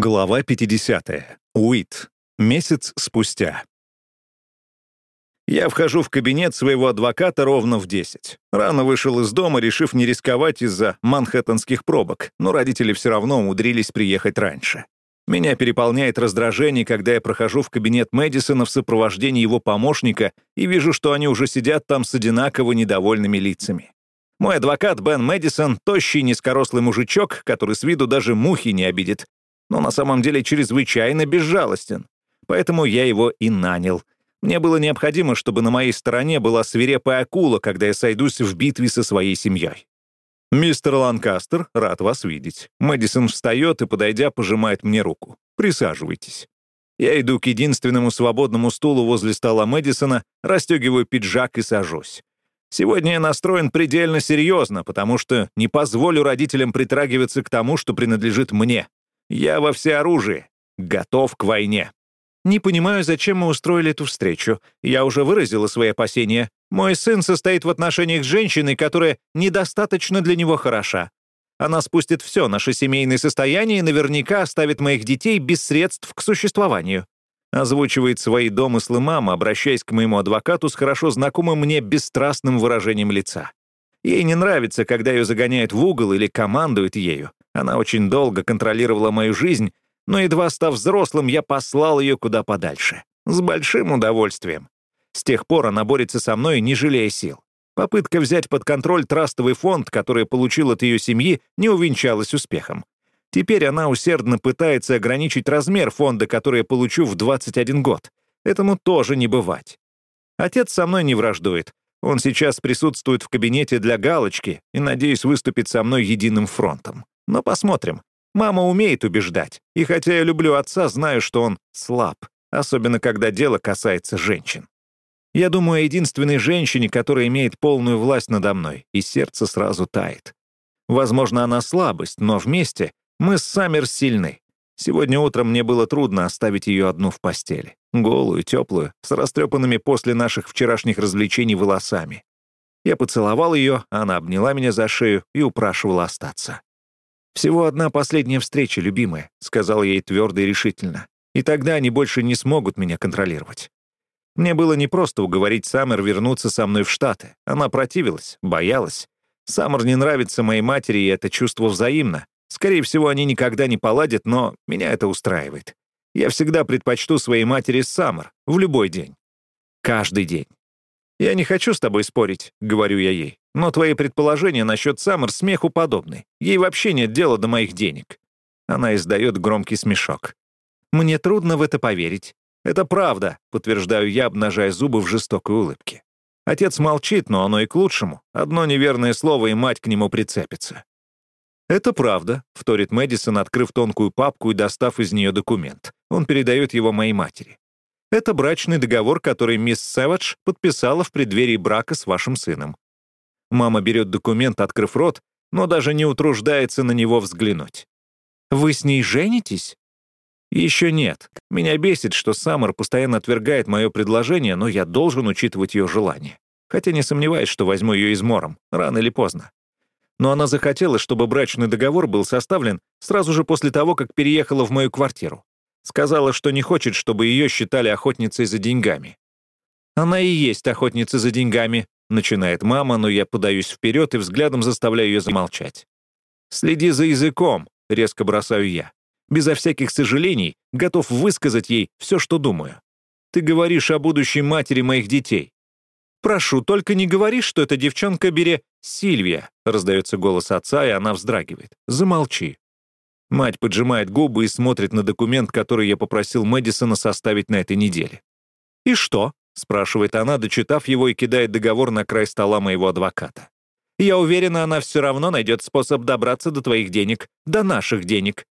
Глава 50. Уит. Месяц спустя. Я вхожу в кабинет своего адвоката ровно в 10. Рано вышел из дома, решив не рисковать из-за манхэттенских пробок, но родители все равно умудрились приехать раньше. Меня переполняет раздражение, когда я прохожу в кабинет Мэдисона в сопровождении его помощника и вижу, что они уже сидят там с одинаково недовольными лицами. Мой адвокат Бен Мэдисон — тощий низкорослый мужичок, который с виду даже мухи не обидит, но на самом деле чрезвычайно безжалостен. Поэтому я его и нанял. Мне было необходимо, чтобы на моей стороне была свирепая акула, когда я сойдусь в битве со своей семьей. «Мистер Ланкастер, рад вас видеть». Мэдисон встает и, подойдя, пожимает мне руку. «Присаживайтесь». Я иду к единственному свободному стулу возле стола Мэдисона, расстегиваю пиджак и сажусь. Сегодня я настроен предельно серьезно, потому что не позволю родителям притрагиваться к тому, что принадлежит мне. Я во всеоружии, готов к войне. Не понимаю, зачем мы устроили эту встречу. Я уже выразила свои опасения. Мой сын состоит в отношениях с женщиной, которая недостаточно для него хороша. Она спустит все наше семейное состояние и наверняка оставит моих детей без средств к существованию. Озвучивает свои домыслы мама, обращаясь к моему адвокату с хорошо знакомым мне бесстрастным выражением лица. Ей не нравится, когда ее загоняют в угол или командуют ею. Она очень долго контролировала мою жизнь, но едва став взрослым, я послал ее куда подальше. С большим удовольствием. С тех пор она борется со мной, не жалея сил. Попытка взять под контроль трастовый фонд, который получил от ее семьи, не увенчалась успехом. Теперь она усердно пытается ограничить размер фонда, который я получу в 21 год. Этому тоже не бывать. Отец со мной не враждует. Он сейчас присутствует в кабинете для галочки и, надеюсь, выступит со мной единым фронтом. Но посмотрим. Мама умеет убеждать, и хотя я люблю отца, знаю, что он слаб, особенно когда дело касается женщин. Я думаю о единственной женщине, которая имеет полную власть надо мной, и сердце сразу тает. Возможно, она слабость, но вместе мы с Саммер сильны. Сегодня утром мне было трудно оставить ее одну в постели. Голую, теплую, с растрепанными после наших вчерашних развлечений волосами. Я поцеловал ее, она обняла меня за шею и упрашивала остаться. «Всего одна последняя встреча, любимая», — сказал ей твердо и решительно. «И тогда они больше не смогут меня контролировать». Мне было непросто уговорить Саммер вернуться со мной в Штаты. Она противилась, боялась. Саммер не нравится моей матери, и это чувство взаимно. Скорее всего, они никогда не поладят, но меня это устраивает. Я всегда предпочту своей матери Саммер в любой день. Каждый день. «Я не хочу с тобой спорить», — говорю я ей. «Но твои предположения насчет Саммер смеху подобны. Ей вообще нет дела до моих денег». Она издает громкий смешок. «Мне трудно в это поверить». «Это правда», — подтверждаю я, обнажая зубы в жестокой улыбке. Отец молчит, но оно и к лучшему. Одно неверное слово, и мать к нему прицепится. «Это правда», — вторит Мэдисон, открыв тонкую папку и достав из нее документ. Он передает его моей матери. Это брачный договор, который мисс Сэвидж подписала в преддверии брака с вашим сыном. Мама берет документ, открыв рот, но даже не утруждается на него взглянуть. «Вы с ней женитесь?» «Еще нет. Меня бесит, что Саммер постоянно отвергает мое предложение, но я должен учитывать ее желание. Хотя не сомневаюсь, что возьму ее измором, рано или поздно. Но она захотела, чтобы брачный договор был составлен сразу же после того, как переехала в мою квартиру. Сказала, что не хочет, чтобы ее считали охотницей за деньгами. «Она и есть охотница за деньгами», — начинает мама, но я подаюсь вперед и взглядом заставляю ее замолчать. «Следи за языком», — резко бросаю я. Безо всяких сожалений готов высказать ей все, что думаю. Ты говоришь о будущей матери моих детей. «Прошу, только не говори, что эта девчонка бере Сильвия», — раздается голос отца, и она вздрагивает. «Замолчи. Мать поджимает губы и смотрит на документ, который я попросил Мэдисона составить на этой неделе. «И что?» — спрашивает она, дочитав его и кидает договор на край стола моего адвоката. «Я уверена, она все равно найдет способ добраться до твоих денег, до наших денег».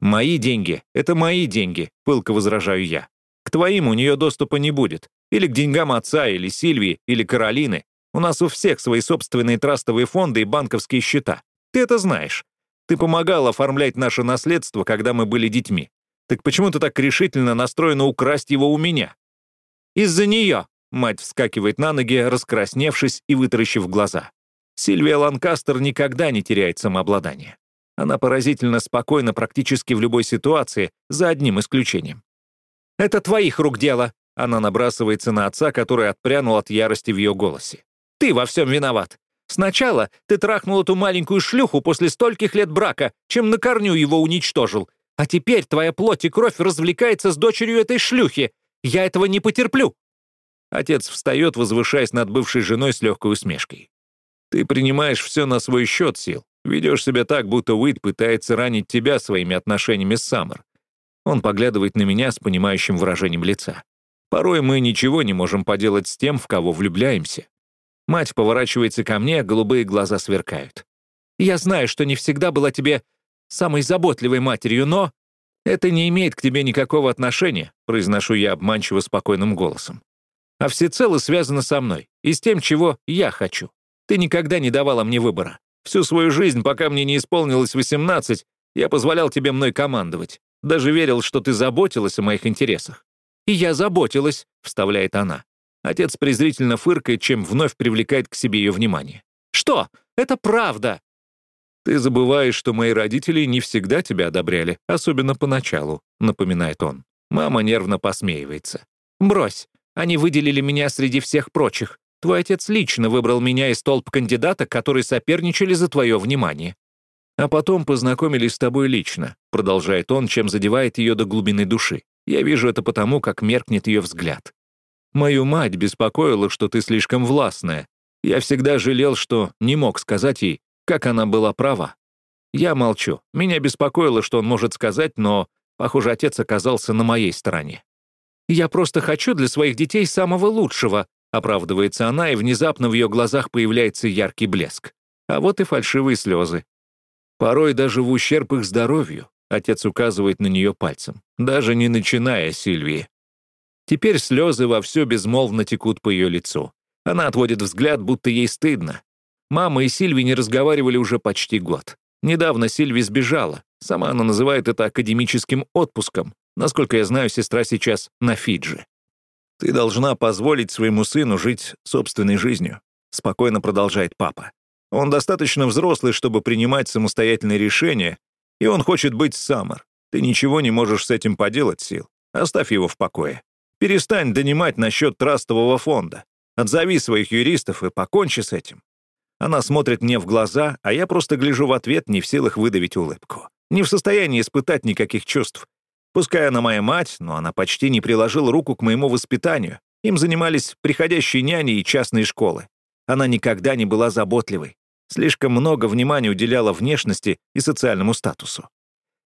«Мои деньги — это мои деньги», — пылко возражаю я. «К твоим у нее доступа не будет. Или к деньгам отца, или Сильвии, или Каролины. У нас у всех свои собственные трастовые фонды и банковские счета. Ты это знаешь. Ты помогал оформлять наше наследство, когда мы были детьми. Так почему ты так решительно настроена украсть его у меня?» «Из-за нее!» — мать вскакивает на ноги, раскрасневшись и вытаращив глаза. Сильвия Ланкастер никогда не теряет самообладание. Она поразительно спокойна практически в любой ситуации, за одним исключением. «Это твоих рук дело!» Она набрасывается на отца, который отпрянул от ярости в ее голосе. «Ты во всем виноват. Сначала ты трахнул эту маленькую шлюху после стольких лет брака, чем на корню его уничтожил. А теперь твоя плоть и кровь развлекается с дочерью этой шлюхи. Я этого не потерплю!» Отец встает, возвышаясь над бывшей женой с легкой усмешкой. «Ты принимаешь все на свой счет, Сил. Ведешь себя так, будто Уит пытается ранить тебя своими отношениями с Саммер. Он поглядывает на меня с понимающим выражением лица. Порой мы ничего не можем поделать с тем, в кого влюбляемся. Мать поворачивается ко мне, голубые глаза сверкают. «Я знаю, что не всегда была тебе самой заботливой матерью, но...» «Это не имеет к тебе никакого отношения», произношу я обманчиво спокойным голосом. «А всецело связано со мной и с тем, чего я хочу. Ты никогда не давала мне выбора. Всю свою жизнь, пока мне не исполнилось 18, я позволял тебе мной командовать. Даже верил, что ты заботилась о моих интересах. «И я заботилась», — вставляет она. Отец презрительно фыркает, чем вновь привлекает к себе ее внимание. «Что? Это правда!» «Ты забываешь, что мои родители не всегда тебя одобряли, особенно поначалу», — напоминает он. Мама нервно посмеивается. «Брось, они выделили меня среди всех прочих. Твой отец лично выбрал меня из толп кандидаток, которые соперничали за твое внимание. А потом познакомились с тобой лично», — продолжает он, чем задевает ее до глубины души. Я вижу это потому, как меркнет ее взгляд. Мою мать беспокоила, что ты слишком властная. Я всегда жалел, что не мог сказать ей, как она была права. Я молчу. Меня беспокоило, что он может сказать, но, похоже, отец оказался на моей стороне. «Я просто хочу для своих детей самого лучшего», оправдывается она, и внезапно в ее глазах появляется яркий блеск. А вот и фальшивые слезы. Порой даже в ущерб их здоровью. Отец указывает на нее пальцем. Даже не начиная, Сильвии. Теперь слезы вовсю безмолвно текут по ее лицу. Она отводит взгляд, будто ей стыдно. Мама и Сильви не разговаривали уже почти год. Недавно Сильви сбежала. Сама она называет это академическим отпуском. Насколько я знаю, сестра сейчас на Фиджи. «Ты должна позволить своему сыну жить собственной жизнью», спокойно продолжает папа. «Он достаточно взрослый, чтобы принимать самостоятельные решения и он хочет быть Саммер. Ты ничего не можешь с этим поделать, Сил. Оставь его в покое. Перестань донимать насчет трастового фонда. Отзови своих юристов и покончи с этим. Она смотрит мне в глаза, а я просто гляжу в ответ, не в силах выдавить улыбку. Не в состоянии испытать никаких чувств. Пускай она моя мать, но она почти не приложила руку к моему воспитанию. Им занимались приходящие няни и частные школы. Она никогда не была заботливой. Слишком много внимания уделяла внешности и социальному статусу.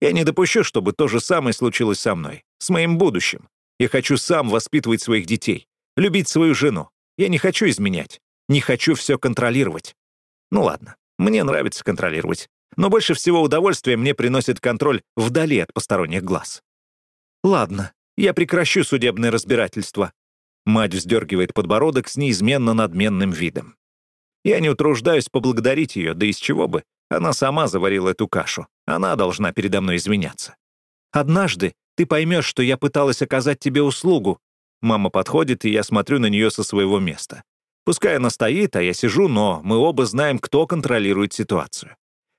Я не допущу, чтобы то же самое случилось со мной, с моим будущим. Я хочу сам воспитывать своих детей, любить свою жену. Я не хочу изменять, не хочу все контролировать. Ну ладно, мне нравится контролировать, но больше всего удовольствия мне приносит контроль вдали от посторонних глаз. Ладно, я прекращу судебное разбирательство. Мать вздергивает подбородок с неизменно надменным видом. Я не утруждаюсь поблагодарить ее, да из чего бы. Она сама заварила эту кашу. Она должна передо мной извиняться. Однажды ты поймешь, что я пыталась оказать тебе услугу. Мама подходит, и я смотрю на нее со своего места. Пускай она стоит, а я сижу, но мы оба знаем, кто контролирует ситуацию.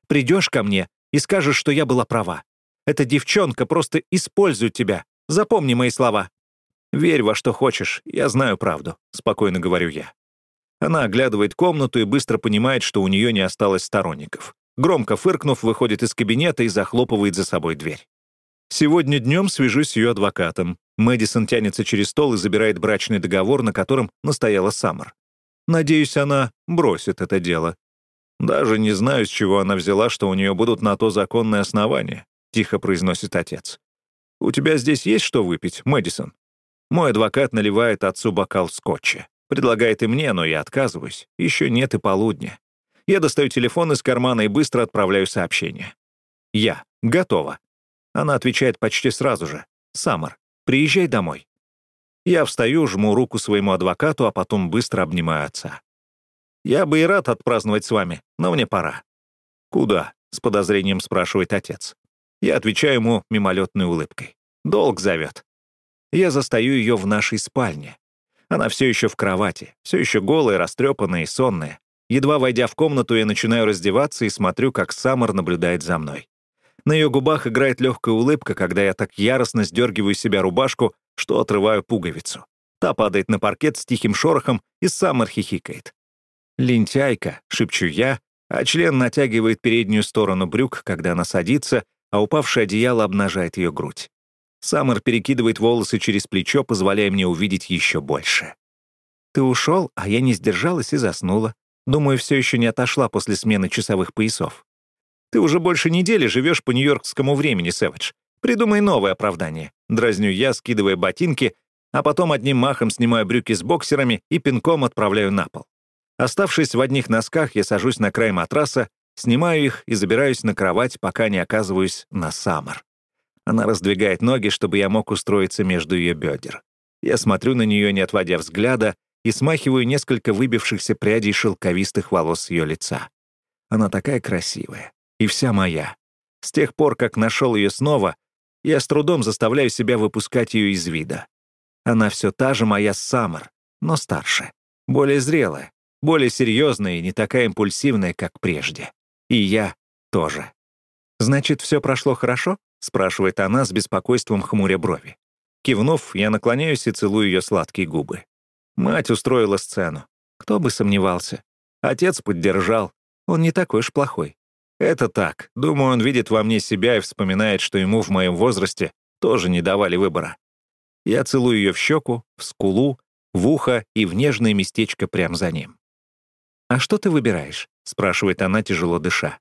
Придешь ко мне и скажешь, что я была права. Эта девчонка просто использует тебя. Запомни мои слова. Верь во что хочешь, я знаю правду, спокойно говорю я. Она оглядывает комнату и быстро понимает, что у нее не осталось сторонников. Громко фыркнув, выходит из кабинета и захлопывает за собой дверь. Сегодня днем свяжусь с ее адвокатом. Мэдисон тянется через стол и забирает брачный договор, на котором настояла Саммер. Надеюсь, она бросит это дело. Даже не знаю, с чего она взяла, что у нее будут на то законные основания, тихо произносит отец. У тебя здесь есть что выпить, Мэдисон? Мой адвокат наливает отцу бокал скотча. Предлагает и мне, но я отказываюсь. Еще нет и полудня. Я достаю телефон из кармана и быстро отправляю сообщение. Я. Готово. Она отвечает почти сразу же. Саммер, приезжай домой. Я встаю, жму руку своему адвокату, а потом быстро обнимаю отца. Я бы и рад отпраздновать с вами, но мне пора. Куда? С подозрением спрашивает отец. Я отвечаю ему мимолетной улыбкой. Долг зовет. Я застаю ее в нашей спальне. Она все еще в кровати, все еще голая, растрепанная и сонная. Едва войдя в комнату, я начинаю раздеваться и смотрю, как Саммер наблюдает за мной. На ее губах играет легкая улыбка, когда я так яростно сдергиваю себя рубашку, что отрываю пуговицу. Та падает на паркет с тихим шорохом, и Саммер хихикает. «Лентяйка», — шепчу я, а член натягивает переднюю сторону брюк, когда она садится, а упавшее одеяло обнажает ее грудь. Саммер перекидывает волосы через плечо, позволяя мне увидеть еще больше. «Ты ушел, а я не сдержалась и заснула. Думаю, все еще не отошла после смены часовых поясов. Ты уже больше недели живешь по нью-йоркскому времени, Сэвидж. Придумай новое оправдание. Дразню я, скидывая ботинки, а потом одним махом снимаю брюки с боксерами и пинком отправляю на пол. Оставшись в одних носках, я сажусь на край матраса, снимаю их и забираюсь на кровать, пока не оказываюсь на Саммер. Она раздвигает ноги, чтобы я мог устроиться между ее бедер. Я смотрю на нее, не отводя взгляда, и смахиваю несколько выбившихся прядей шелковистых волос ее лица. Она такая красивая. И вся моя. С тех пор, как нашел ее снова, я с трудом заставляю себя выпускать ее из вида. Она все та же моя Саммер, но старше, более зрелая, более серьезная и не такая импульсивная, как прежде. И я тоже. «Значит, все прошло хорошо?» — спрашивает она с беспокойством хмуря брови. Кивнув, я наклоняюсь и целую ее сладкие губы. Мать устроила сцену. Кто бы сомневался. Отец поддержал. Он не такой уж плохой. Это так. Думаю, он видит во мне себя и вспоминает, что ему в моем возрасте тоже не давали выбора. Я целую ее в щеку, в скулу, в ухо и в нежное местечко прямо за ним. «А что ты выбираешь?» — спрашивает она, тяжело дыша.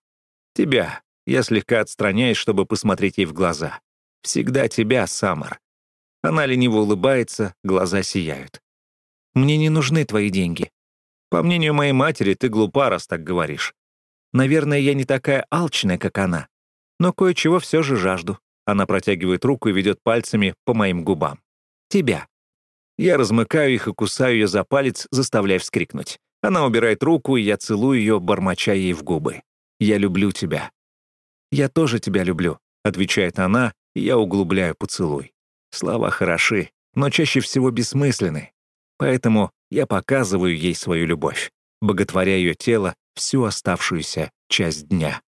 «Тебя». Я слегка отстраняюсь, чтобы посмотреть ей в глаза. «Всегда тебя, Саммер». Она лениво улыбается, глаза сияют. «Мне не нужны твои деньги. По мнению моей матери, ты глупа, раз так говоришь. Наверное, я не такая алчная, как она. Но кое-чего все же жажду. Она протягивает руку и ведет пальцами по моим губам. Тебя. Я размыкаю их и кусаю ее за палец, заставляя вскрикнуть. Она убирает руку, и я целую ее, бормоча ей в губы. «Я люблю тебя». «Я тоже тебя люблю», — отвечает она, и я углубляю поцелуй. Слова хороши, но чаще всего бессмысленны. Поэтому я показываю ей свою любовь, боготворя ее тело, всю оставшуюся часть дня.